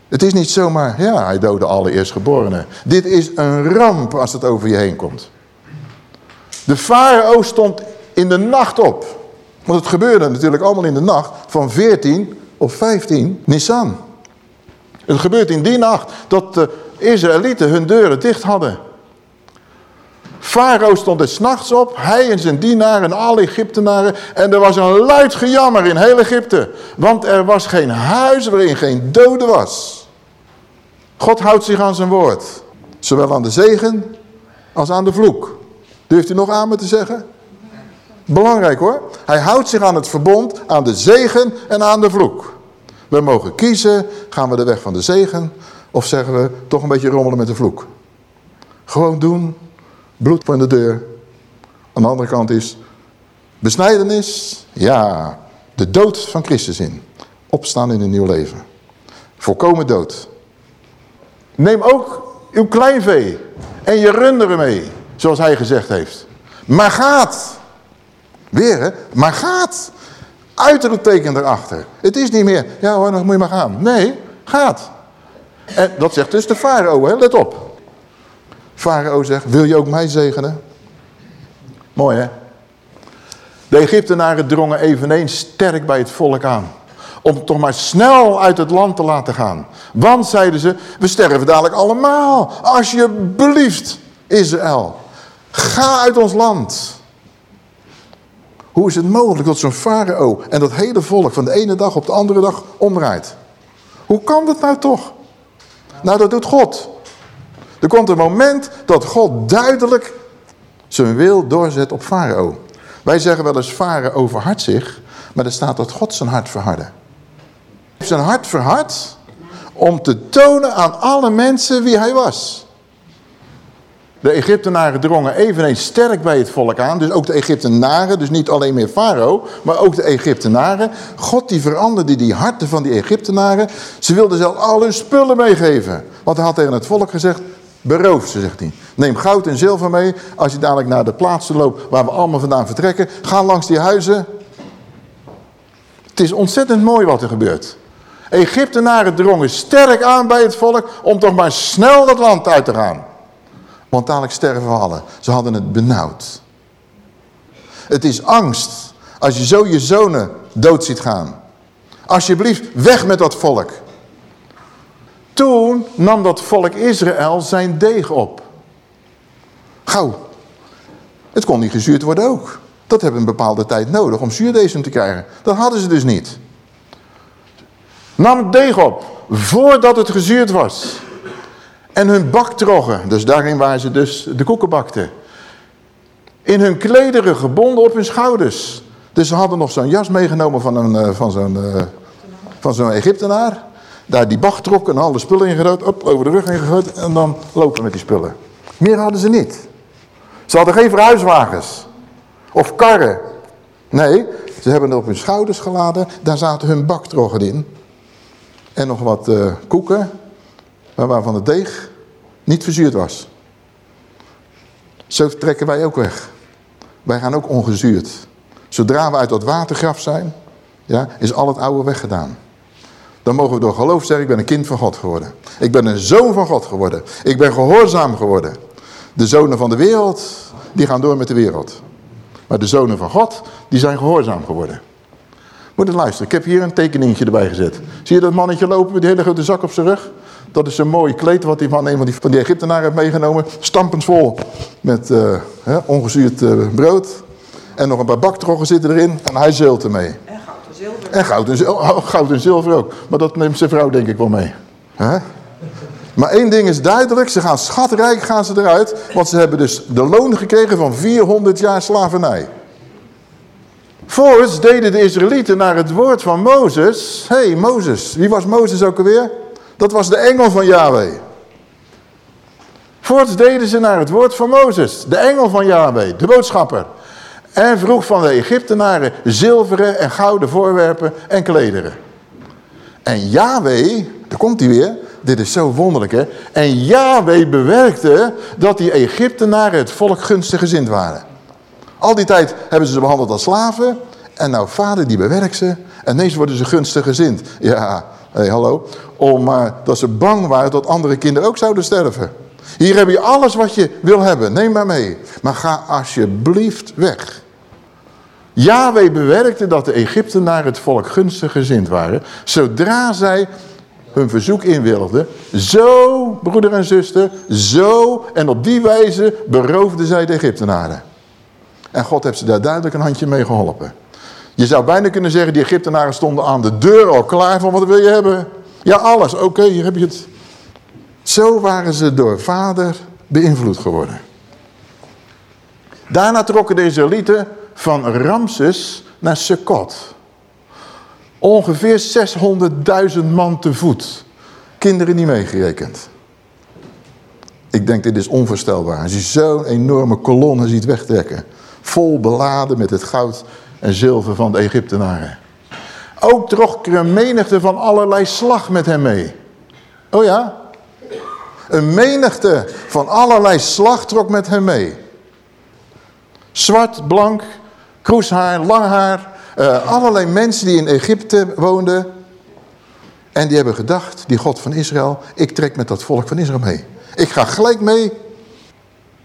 Het is niet zomaar, ja, hij doodde alle eerstgeborenen. Dit is een ramp als het over je heen komt. De farao stond in de nacht op. Want het gebeurde natuurlijk allemaal in de nacht van 14 of 15 Nisan. Het gebeurt in die nacht dat de Israëlieten hun deuren dicht hadden. Farao stond er s'nachts op, hij en zijn dienaren en alle Egyptenaren. En er was een luid gejammer in heel Egypte. Want er was geen huis waarin geen dode was. God houdt zich aan zijn woord. Zowel aan de zegen als aan de vloek. Durft u nog aan me te zeggen? Belangrijk hoor. Hij houdt zich aan het verbond, aan de zegen en aan de vloek. We mogen kiezen, gaan we de weg van de zegen of zeggen we toch een beetje rommelen met de vloek. Gewoon doen, bloed van de deur. Aan de andere kant is besnijdenis, ja, de dood van Christus in. Opstaan in een nieuw leven. Volkomen dood. Neem ook uw kleinvee en je runderen mee, zoals hij gezegd heeft. Maar gaat. Weer hè, maar gaat. Uitroepteken erachter. Het is niet meer, ja hoor, dan moet je maar gaan. Nee, gaat. En dat zegt dus de farao, hè? let op. Farao zegt, wil je ook mij zegenen? Mooi hè? De Egyptenaren drongen eveneens sterk bij het volk aan. Om toch maar snel uit het land te laten gaan. Want, zeiden ze, we sterven dadelijk allemaal. Alsjeblieft, Israël. Ga uit ons land. Hoe is het mogelijk dat zo'n farao en dat hele volk van de ene dag op de andere dag omdraait? Hoe kan dat nou toch? Nou, dat doet God. Er komt een moment dat God duidelijk zijn wil doorzet op farao. Wij zeggen wel eens farao verhardt zich, maar er staat dat God zijn hart verhardde. Zijn hart verhard om te tonen aan alle mensen wie hij was. De Egyptenaren drongen eveneens sterk bij het volk aan. Dus ook de Egyptenaren, dus niet alleen meer Farao, maar ook de Egyptenaren. God die veranderde die harten van die Egyptenaren. Ze wilden zelf al hun spullen meegeven. Want hij had tegen het volk gezegd, beroof ze, zegt hij. Neem goud en zilver mee. Als je dadelijk naar de plaatsen loopt waar we allemaal vandaan vertrekken. Ga langs die huizen. Het is ontzettend mooi wat er gebeurt. Egyptenaren drongen sterk aan bij het volk om toch maar snel dat land uit te gaan. Want sterven we. Ze hadden het benauwd. Het is angst. Als je zo je zonen dood ziet gaan. Alsjeblieft, weg met dat volk. Toen nam dat volk Israël zijn deeg op. Gauw. Het kon niet gezuurd worden ook. Dat hebben een bepaalde tijd nodig om zuurdezen te krijgen. Dat hadden ze dus niet. Nam het deeg op, voordat het gezuurd was. En hun baktroggen, dus daarin waar ze dus de koeken bakten. In hun klederen gebonden op hun schouders. Dus ze hadden nog zo'n jas meegenomen van, een, eh, van zo'n uh, van zo'n Egyptenaar. Daar die bak trok en alle spullen ingegooid, op, over de rug ingegooid en dan lopen met die spullen. Meer hadden ze niet. Ze hadden geen verhuiswagens of karren. Nee, ze hebben het op hun schouders geladen, daar zaten hun baktroggen in. En nog wat uh, koeken waarvan het deeg niet verzuurd was. Zo trekken wij ook weg. Wij gaan ook ongezuurd. Zodra we uit dat watergraf zijn, ja, is al het oude weggedaan. Dan mogen we door geloof zeggen, ik ben een kind van God geworden. Ik ben een zoon van God geworden. Ik ben gehoorzaam geworden. De zonen van de wereld, die gaan door met de wereld. Maar de zonen van God, die zijn gehoorzaam geworden. Moet het luisteren, ik heb hier een tekeningetje erbij gezet. Zie je dat mannetje lopen met die hele grote zak op zijn rug? Dat is een mooi kleed wat die man een van die, van die Egyptenaren heeft meegenomen. Stampend vol met uh, ongezuurd uh, brood. En nog een paar baktroggen zitten erin. En hij zeilt ermee. En goud en zilver. En goud en, zilver, oh, goud en zilver ook. Maar dat neemt zijn vrouw denk ik wel mee. Huh? Maar één ding is duidelijk. Ze gaan schatrijk gaan ze eruit. Want ze hebben dus de loon gekregen van 400 jaar slavernij. Voorts deden de Israëlieten naar het woord van Mozes. Hé, hey, Mozes. Wie was Mozes ook alweer? Dat was de engel van Yahweh. Voorts deden ze naar het woord van Mozes. De engel van Yahweh, de boodschapper. En vroeg van de Egyptenaren zilveren en gouden voorwerpen en klederen. En Yahweh, daar komt hij weer, dit is zo wonderlijk hè. En Yahweh bewerkte dat die Egyptenaren het volk gunstig gezind waren. Al die tijd hebben ze ze behandeld als slaven. En nou vader die bewerkt ze. En ineens worden ze gunstig gezind. Ja, hey, hallo. Om maar dat ze bang waren dat andere kinderen ook zouden sterven. Hier heb je alles wat je wil hebben. Neem maar mee. Maar ga alsjeblieft weg. Yahweh bewerkte dat de Egyptenaren het volk gunstig gezind waren. Zodra zij hun verzoek inwilligden. Zo, broeder en zuster, zo en op die wijze beroofden zij de Egyptenaren. En God heeft ze daar duidelijk een handje mee geholpen. Je zou bijna kunnen zeggen, die Egyptenaren stonden aan de deur al klaar van wat wil je hebben? Ja, alles. Oké, hier heb je het. Zo waren ze door vader beïnvloed geworden. Daarna trokken de Israëlieten van Ramses naar Sukkot. Ongeveer 600.000 man te voet. Kinderen niet meegerekend. Ik denk, dit is onvoorstelbaar. Als je zo'n enorme kolonne ziet wegtrekken Vol beladen met het goud en zilver van de Egyptenaren. Ook een menigte van allerlei slag met hem mee. Oh ja? Een menigte van allerlei slag trok met hem mee. Zwart, blank, kroeshaar, lang haar. Uh, allerlei mensen die in Egypte woonden. En die hebben gedacht, die God van Israël, ik trek met dat volk van Israël mee. Ik ga gelijk mee.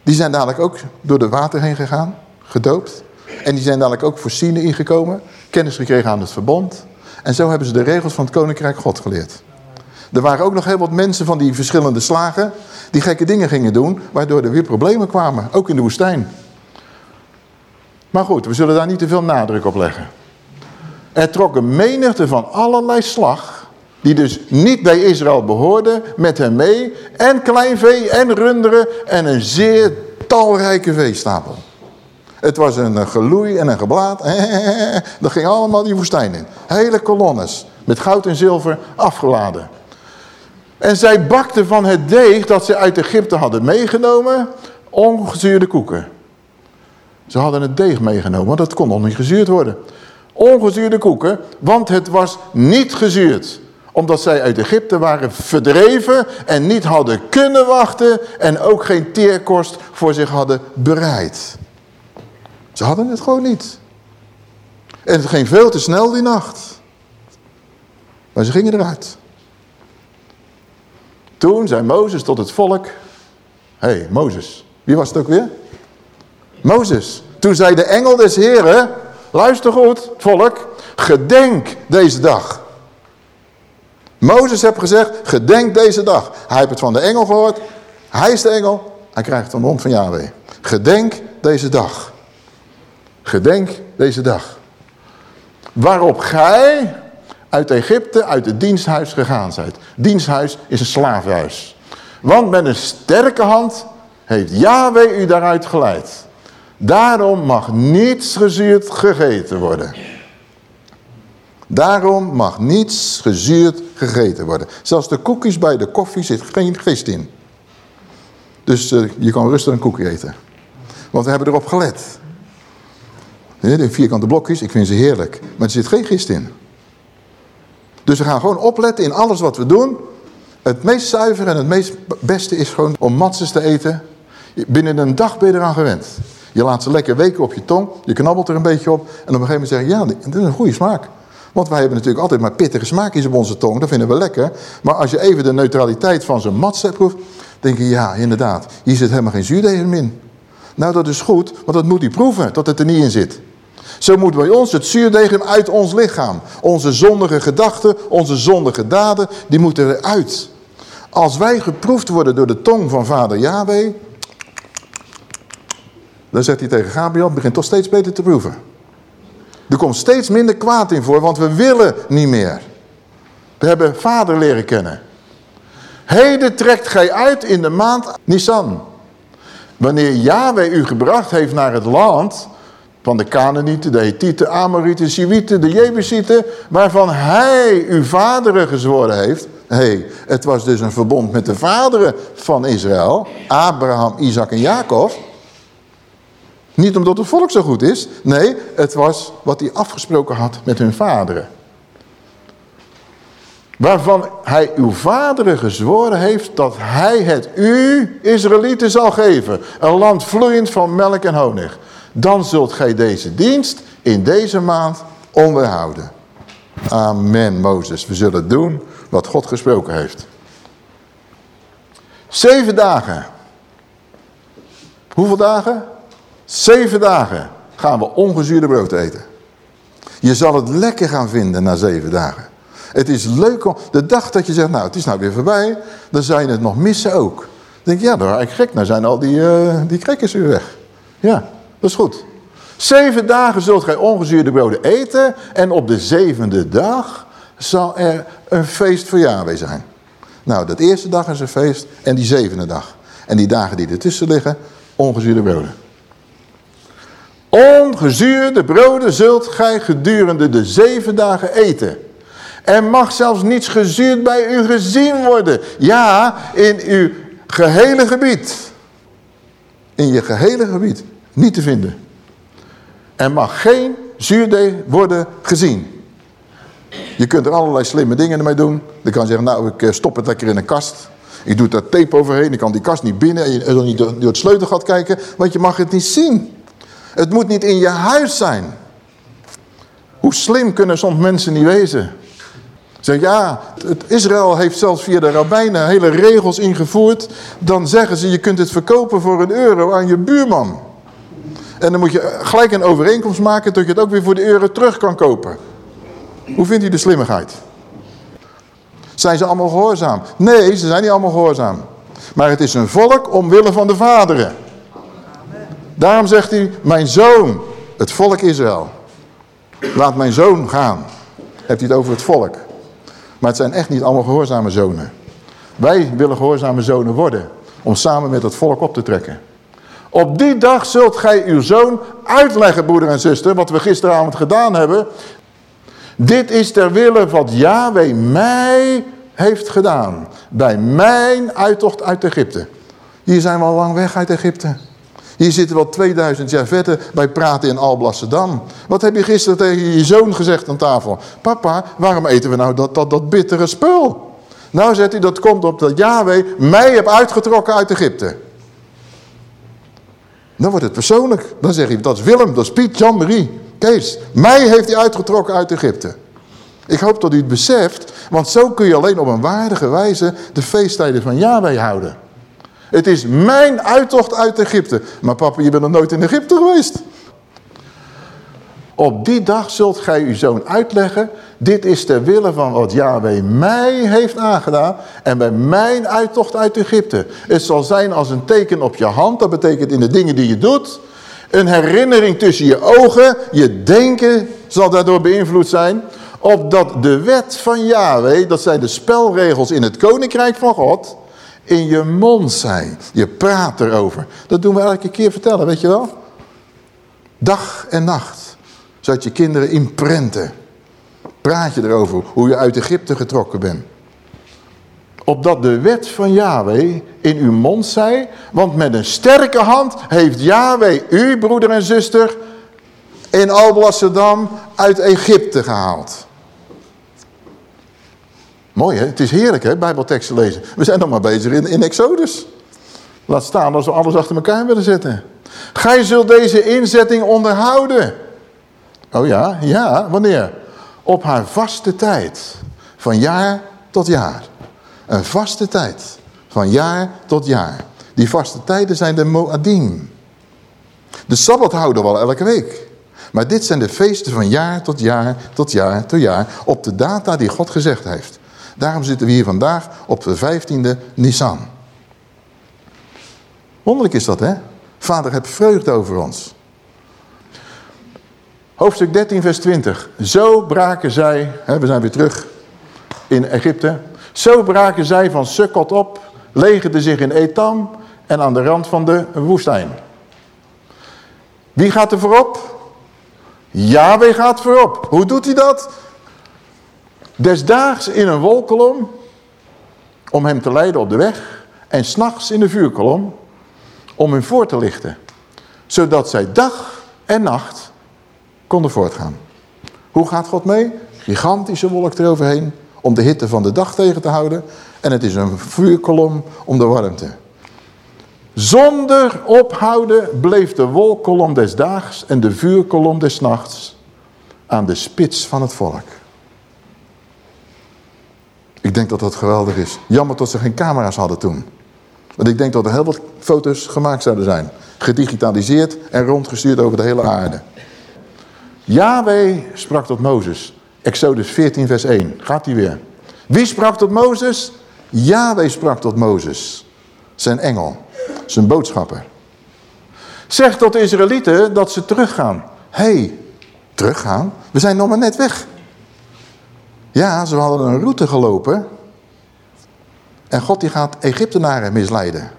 Die zijn dadelijk ook door de water heen gegaan, gedoopt. En die zijn dadelijk ook voor Sinai gekomen, kennis gekregen aan het verbond. En zo hebben ze de regels van het Koninkrijk God geleerd. Er waren ook nog heel wat mensen van die verschillende slagen die gekke dingen gingen doen, waardoor er weer problemen kwamen, ook in de woestijn. Maar goed, we zullen daar niet te veel nadruk op leggen. Er trok een menigte van allerlei slag, die dus niet bij Israël behoorden, met hem mee. En kleinvee en runderen en een zeer talrijke veestapel. Het was een geloei en een geblaad. Dat ging allemaal die woestijn in. Hele kolonnes met goud en zilver afgeladen. En zij bakten van het deeg dat ze uit Egypte hadden meegenomen ongezuurde koeken. Ze hadden het deeg meegenomen, want dat kon nog niet gezuurd worden. Ongezuurde koeken, want het was niet gezuurd. Omdat zij uit Egypte waren verdreven en niet hadden kunnen wachten en ook geen teerkost voor zich hadden bereid. Ze hadden het gewoon niet. En het ging veel te snel die nacht. Maar ze gingen eruit. Toen zei Mozes tot het volk. Hé, hey, Mozes. Wie was het ook weer? Mozes. Toen zei de engel des heren. Luister goed, volk. Gedenk deze dag. Mozes heeft gezegd, gedenk deze dag. Hij heeft het van de engel gehoord. Hij is de engel. Hij krijgt de mond van Yahweh. Gedenk deze dag. Gedenk deze dag. Waarop gij uit Egypte, uit het diensthuis gegaan zijt. Diensthuis is een slaafhuis. Want met een sterke hand heeft Yahweh u daaruit geleid. Daarom mag niets gezuurd gegeten worden. Daarom mag niets gezuurd gegeten worden. Zelfs de koekjes bij de koffie zit geen gist in. Dus uh, je kan rustig een koekje eten. Want we hebben erop gelet. De vierkante blokjes, ik vind ze heerlijk. Maar er zit geen gist in. Dus we gaan gewoon opletten in alles wat we doen. Het meest zuiver en het meest beste is gewoon om matzes te eten. Binnen een dag ben je eraan gewend. Je laat ze lekker weken op je tong. Je knabbelt er een beetje op. En op een gegeven moment zeg je, ja, dit is een goede smaak. Want wij hebben natuurlijk altijd maar pittige smaakjes op onze tong. Dat vinden we lekker. Maar als je even de neutraliteit van zo'n matse proeft. denk je, ja, inderdaad. Hier zit helemaal geen zuurdeeg in. Nou, dat is goed. Want dat moet hij proeven, dat het er niet in zit. Zo moet bij ons het zuurdegem uit ons lichaam. Onze zondige gedachten, onze zondige daden, die moeten eruit. Als wij geproefd worden door de tong van vader Yahweh... dan zegt hij tegen Gabriel, begint toch steeds beter te proeven. Er komt steeds minder kwaad in voor, want we willen niet meer. We hebben vader leren kennen. Heden trekt gij uit in de maand Nisan. Wanneer Yahweh u gebracht heeft naar het land van de Canaanieten, de Hethieten, Amorieten, Siwieten, de Jebusieten, waarvan hij uw vaderen gezworen heeft. hey, het was dus een verbond met de vaderen van Israël, Abraham, Isaac en Jacob. Niet omdat het volk zo goed is, nee, het was wat hij afgesproken had met hun vaderen. Waarvan hij uw vaderen gezworen heeft dat hij het u, Israëlieten, zal geven. Een land vloeiend van melk en honig dan zult gij deze dienst in deze maand onderhouden. Amen, Mozes. We zullen doen wat God gesproken heeft. Zeven dagen. Hoeveel dagen? Zeven dagen gaan we ongezuurde brood eten. Je zal het lekker gaan vinden na zeven dagen. Het is leuk om, de dag dat je zegt, nou het is nou weer voorbij, dan je het nog missen ook. Dan denk je, ja, dan ik gek, nou zijn al die, uh, die krekkers weer weg. Ja. Dat is goed. Zeven dagen zult gij ongezuurde broden eten en op de zevende dag zal er een feest voor Yahweh zijn. Nou, dat eerste dag is een feest en die zevende dag. En die dagen die ertussen liggen, ongezuurde broden. Ongezuurde broden zult gij gedurende de zeven dagen eten. Er mag zelfs niets gezuurd bij u gezien worden. Ja, in uw gehele gebied. In je gehele gebied. Niet te vinden. Er mag geen zuurdeeg worden gezien. Je kunt er allerlei slimme dingen mee doen. Je kan zeggen, nou ik eh, stop het lekker in een kast. Ik doe daar tape overheen, ik kan die kast niet binnen en je zal niet door het sleutelgat kijken, want je mag het niet zien. Het moet niet in je huis zijn. Hoe slim kunnen soms mensen niet wezen? Zeg ja, het Israël heeft zelfs via de rabbijnen hele regels ingevoerd. Dan zeggen ze, je kunt het verkopen voor een euro aan je buurman. En dan moet je gelijk een overeenkomst maken dat je het ook weer voor de euro terug kan kopen. Hoe vindt u de slimmigheid? Zijn ze allemaal gehoorzaam? Nee, ze zijn niet allemaal gehoorzaam. Maar het is een volk omwille van de vaderen. Daarom zegt hij, mijn zoon, het volk Israël. Laat mijn zoon gaan. Heeft hij het over het volk. Maar het zijn echt niet allemaal gehoorzame zonen. Wij willen gehoorzame zonen worden. Om samen met het volk op te trekken. Op die dag zult gij uw zoon uitleggen, broeder en zuster, wat we gisteravond gedaan hebben. Dit is ter wille wat Yahweh mij heeft gedaan. Bij mijn uittocht uit Egypte. Hier zijn we al lang weg uit Egypte. Hier zitten wel 2000 jaar verder bij praten in Alblasserdam. Wat heb je gisteren tegen je zoon gezegd aan tafel? Papa, waarom eten we nou dat, dat, dat bittere spul? Nou zegt hij, dat komt op dat Yahweh mij heb uitgetrokken uit Egypte. Dan wordt het persoonlijk. Dan zeg je, dat is Willem, dat is Piet, Jan, Marie, Kees. Mij heeft hij uitgetrokken uit Egypte. Ik hoop dat u het beseft, want zo kun je alleen op een waardige wijze de feesttijden van Yahweh houden. Het is mijn uittocht uit Egypte. Maar papa, je bent nog nooit in Egypte geweest. Op die dag zult gij uw zoon uitleggen. Dit is ter wille van wat Yahweh mij heeft aangedaan. En bij mijn uittocht uit Egypte. Het zal zijn als een teken op je hand. Dat betekent in de dingen die je doet. Een herinnering tussen je ogen. Je denken zal daardoor beïnvloed zijn. Opdat de wet van Yahweh, dat zijn de spelregels in het koninkrijk van God in je mond zijn. Je praat erover. Dat doen we elke keer vertellen, weet je wel? Dag en nacht. Zodat je kinderen inprenten. Praat je erover hoe je uit Egypte getrokken bent. Opdat de wet van Yahweh in uw mond zij. Want met een sterke hand heeft Yahweh u, broeder en zuster, in Alblasserdam uit Egypte gehaald. Mooi hè, het is heerlijk hè, bijbelteksten lezen. We zijn nog maar bezig in, in Exodus. Laat staan als we alles achter elkaar willen zetten. Gij zult deze inzetting onderhouden. Oh ja, ja, wanneer? Op haar vaste tijd. Van jaar tot jaar. Een vaste tijd. Van jaar tot jaar. Die vaste tijden zijn de Moadim. De Sabbat houden we al elke week. Maar dit zijn de feesten van jaar tot jaar tot jaar tot jaar. Op de data die God gezegd heeft. Daarom zitten we hier vandaag op de 15e Nisan. Wonderlijk is dat, hè? Vader, heb vreugde over ons. Hoofdstuk 13, vers 20. Zo braken zij, hè, we zijn weer terug in Egypte. Zo braken zij van Sukkot op, legerden zich in Etam en aan de rand van de woestijn. Wie gaat er voorop? Yahweh gaat voorop. Hoe doet hij dat? Desdaags in een wolkolom om hem te leiden op de weg. En s'nachts in de vuurkolom om hem voor te lichten. Zodat zij dag en nacht konden voortgaan. Hoe gaat God mee? Gigantische wolk eroverheen om de hitte van de dag tegen te houden. En het is een vuurkolom om de warmte. Zonder ophouden bleef de wolkolom des daags en de vuurkolom des nachts aan de spits van het volk. Ik denk dat dat geweldig is. Jammer dat ze geen camera's hadden toen. Want ik denk dat er heel wat foto's gemaakt zouden zijn. Gedigitaliseerd en rondgestuurd over de hele aarde. Yahweh sprak tot Mozes. Exodus 14 vers 1. Gaat hij weer. Wie sprak tot Mozes? Yahweh sprak tot Mozes. Zijn engel. Zijn boodschapper. Zeg tot de Israëlieten dat ze teruggaan. Hé, hey, teruggaan? We zijn nog maar net weg. Ja, ze hadden een route gelopen. En God die gaat Egyptenaren misleiden.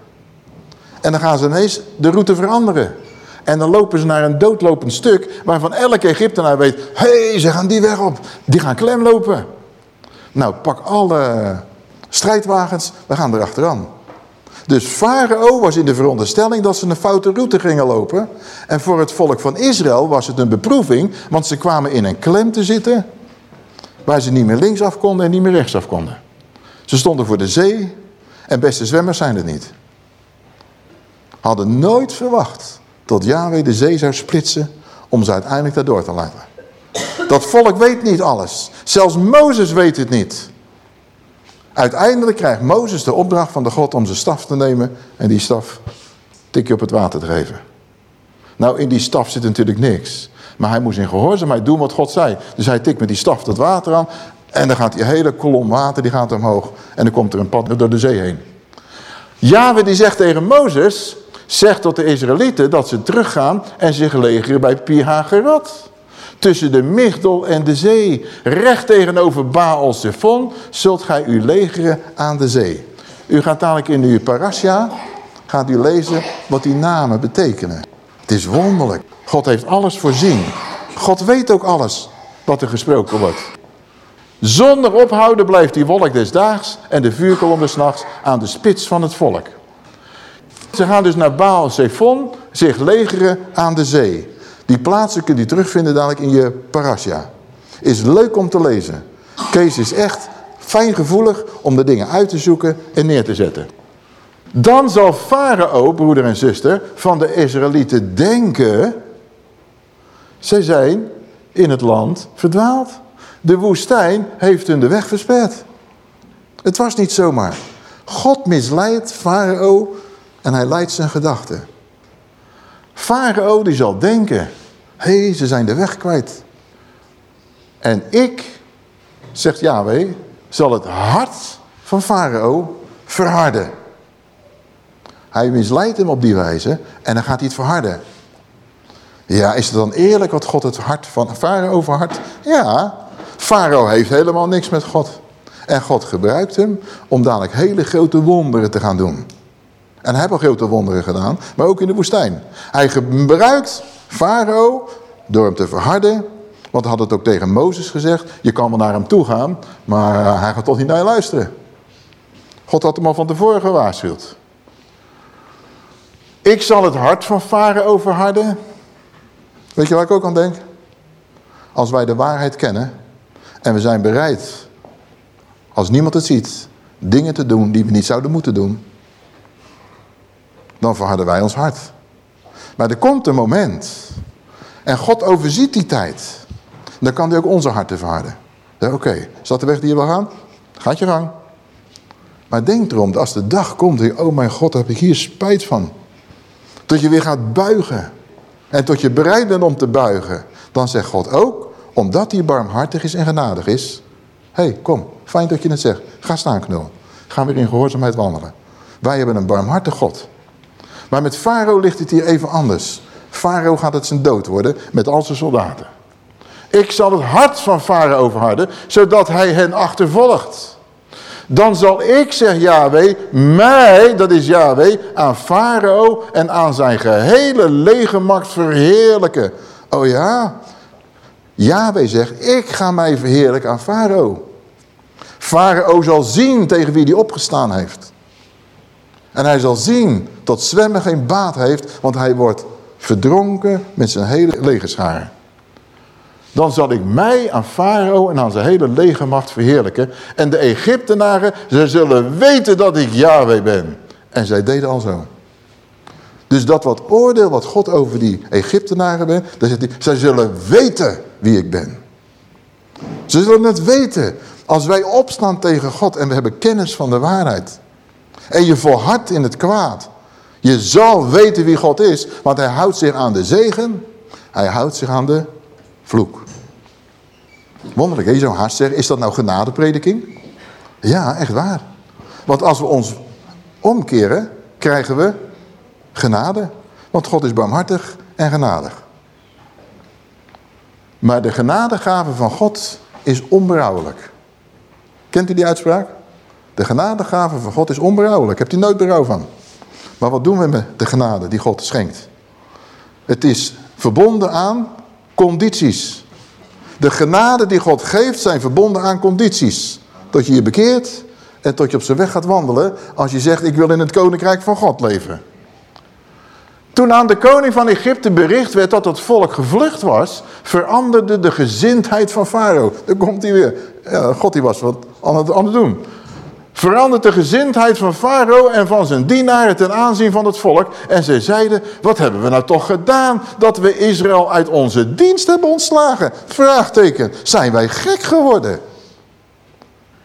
En dan gaan ze ineens de route veranderen. En dan lopen ze naar een doodlopend stuk waarvan elke Egyptenaar weet... hé, hey, ze gaan die weg op. Die gaan klem lopen. Nou, pak alle strijdwagens, we gaan erachteraan. Dus Farao was in de veronderstelling dat ze een foute route gingen lopen. En voor het volk van Israël was het een beproeving, want ze kwamen in een klem te zitten waar ze niet meer linksaf konden en niet meer rechtsaf konden. Ze stonden voor de zee en beste zwemmers zijn het niet. Hadden nooit verwacht tot Yahweh de zee zou splitsen om ze uiteindelijk daardoor te laten. Dat volk weet niet alles. Zelfs Mozes weet het niet. Uiteindelijk krijgt Mozes de opdracht van de God om zijn staf te nemen en die staf tikje op het water te geven. Nou, in die staf zit natuurlijk niks. Maar hij moest in gehoorzaamheid doen wat God zei. Dus hij tikt met die staf het water aan en dan gaat die hele kolom water die gaat omhoog en dan komt er een pad door de zee heen. Yahweh die zegt tegen Mozes, zegt tot de Israëlieten dat ze teruggaan en zich legeren bij Pihagerat tussen de Migdol en de zee. Recht tegenover Baal Zephon zult gij u legeren aan de zee. U gaat dadelijk in uw parasha, gaat u lezen wat die namen betekenen. Het is wonderlijk. God heeft alles voorzien. God weet ook alles wat er gesproken wordt. Zonder ophouden blijft die wolk des daags en de vuurkolom des nachts aan de spits van het volk. Ze gaan dus naar Baal Zephon, zich legeren aan de zee. Die plaatsen kun je terugvinden dadelijk in je parasha. Is leuk om te lezen. Kees is echt fijngevoelig om de dingen uit te zoeken en neer te zetten. Dan zal Farao, broeder en zuster, van de Israëlieten denken... zij zijn in het land verdwaald. De woestijn heeft hun de weg versperd. Het was niet zomaar. God misleidt Farao en hij leidt zijn gedachten. Farao die zal denken, hé, hey, ze zijn de weg kwijt. En ik, zegt Yahweh, zal het hart van Farao verharden. Hij misleidt hem op die wijze en dan gaat hij het verharden. Ja, is het dan eerlijk wat God het hart van Farao verhardt? Ja, Farao heeft helemaal niks met God. En God gebruikt hem om dadelijk hele grote wonderen te gaan doen. En hij heeft al grote wonderen gedaan, maar ook in de woestijn. Hij gebruikt Farao door hem te verharden. Want hij had het ook tegen Mozes gezegd. Je kan wel naar hem toe gaan, maar hij gaat toch niet naar je luisteren. God had hem al van tevoren gewaarschuwd. Ik zal het hart van Farao verharden. Weet je waar ik ook aan denk? Als wij de waarheid kennen en we zijn bereid, als niemand het ziet, dingen te doen die we niet zouden moeten doen dan verharden wij ons hart. Maar er komt een moment. En God overziet die tijd. Dan kan hij ook onze harten verharden. Oké, is dat de weg die je wil gaan? Gaat je gang. Maar denk erom, als de dag komt, oh mijn God, heb ik hier spijt van. Tot je weer gaat buigen. En tot je bereid bent om te buigen. Dan zegt God ook, omdat hij barmhartig is en genadig is. Hé, hey, kom, fijn dat je het zegt. Ga staan, knul. Ga weer in gehoorzaamheid wandelen. Wij hebben een barmhartig God. Maar met Farao ligt het hier even anders. Farao gaat het zijn dood worden met al zijn soldaten. Ik zal het hart van Farao verharden, zodat hij hen achtervolgt. Dan zal ik, zegt Yahweh, mij, dat is Yahweh, aan Farao en aan zijn gehele legermacht verheerlijken. Oh ja, Yahweh zegt, ik ga mij verheerlijken aan Farao. Farao zal zien tegen wie hij opgestaan heeft. En hij zal zien dat zwemmen geen baat heeft, want hij wordt verdronken met zijn hele legerschaar. Dan zal ik mij aan Farao en aan zijn hele legermacht verheerlijken. En de Egyptenaren, ze zullen weten dat ik Yahweh ben. En zij deden al zo. Dus dat wat oordeel wat God over die Egyptenaren ben, dan hij, zij zullen weten wie ik ben. Ze zullen het weten. Als wij opstaan tegen God en we hebben kennis van de waarheid. En je volhardt in het kwaad. Je zal weten wie God is, want hij houdt zich aan de zegen. Hij houdt zich aan de vloek. Wonderlijk, je zou haast zeggen, is dat nou genadeprediking? Ja, echt waar. Want als we ons omkeren, krijgen we genade. Want God is barmhartig en genadig. Maar de genadegave van God is onberouwelijk. Kent u die uitspraak? De genadegave van God is onberouwelijk. Hebt u nooit berouw van. Maar wat doen we met de genade die God schenkt? Het is verbonden aan condities. De genade die God geeft zijn verbonden aan condities. Dat je je bekeert en tot je op zijn weg gaat wandelen als je zegt ik wil in het koninkrijk van God leven. Toen aan de koning van Egypte bericht werd dat het volk gevlucht was, veranderde de gezindheid van Farao. Daar komt hij weer. God die was wat het, aan het doen. Verandert de gezindheid van Farao en van zijn dienaren ten aanzien van het volk. En zij zeiden, wat hebben we nou toch gedaan dat we Israël uit onze dienst hebben ontslagen? Vraagteken, zijn wij gek geworden?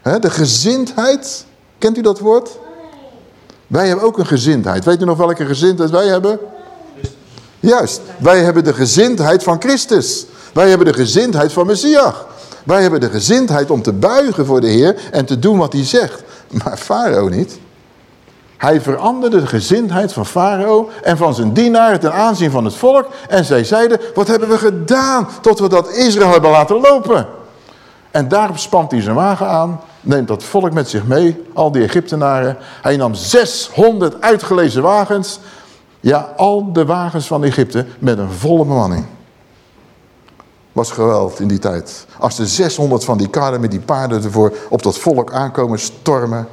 de gezindheid, kent u dat woord? Wij hebben ook een gezindheid. Weet u nog welke gezindheid wij hebben? Juist, wij hebben de gezindheid van Christus. Wij hebben de gezindheid van Messias. Wij hebben de gezindheid om te buigen voor de Heer en te doen wat hij zegt. Maar Farao niet. Hij veranderde de gezindheid van Farao en van zijn dienaren ten aanzien van het volk. En zij zeiden, wat hebben we gedaan tot we dat Israël hebben laten lopen? En daarop spant hij zijn wagen aan, neemt dat volk met zich mee, al die Egyptenaren. Hij nam 600 uitgelezen wagens ja, al de wagens van Egypte met een volle bemanning. Was geweld in die tijd. Als de 600 van die karren met die paarden ervoor op dat volk aankomen stormen.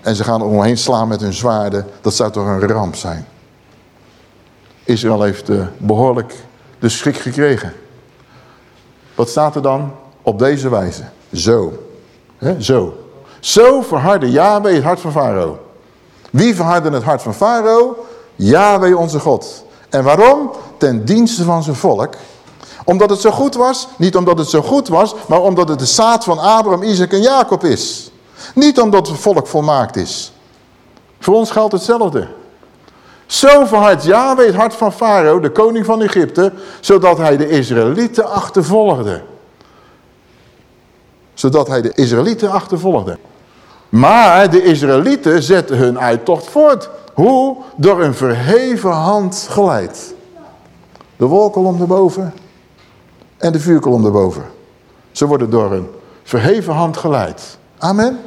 En ze gaan er omheen slaan met hun zwaarden. Dat zou toch een ramp zijn. Israël heeft uh, behoorlijk de schrik gekregen. Wat staat er dan? Op deze wijze. Zo. He, zo. Zo verhardde Yahweh het hart van Farao. Wie verhardde het hart van Farao? Yahweh onze God. En waarom? Ten dienste van zijn volk. Omdat het zo goed was. Niet omdat het zo goed was, maar omdat het de zaad van Abraham, Isaac en Jacob is. Niet omdat het volk volmaakt is. Voor ons geldt hetzelfde. Zo verhardt Yahweh het hart van Farao, de koning van Egypte, zodat hij de Israëlieten achtervolgde. Zodat hij de Israëlieten achtervolgde. Maar de Israëlieten zetten hun uittocht voort. Hoe? Door een verheven hand geleid. De wolkolom erboven en de vuurkolom erboven. Ze worden door een verheven hand geleid. Amen.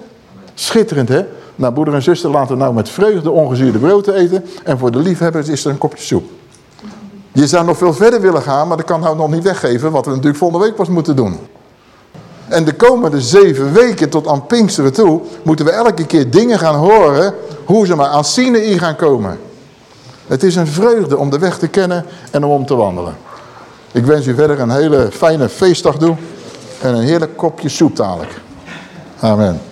Schitterend hè? Nou broeder en zuster laten we nou met vreugde ongezuurde brood eten. En voor de liefhebbers is er een kopje soep. Je zou nog veel verder willen gaan, maar dat kan nou nog niet weggeven. Wat we natuurlijk volgende week pas moeten doen. En de komende zeven weken tot aan Pinksteren toe... moeten we elke keer dingen gaan horen... hoe ze maar aan Sinaï gaan komen. Het is een vreugde om de weg te kennen en om om te wandelen. Ik wens u verder een hele fijne feestdag toe... en een heerlijk kopje soep dadelijk. Amen.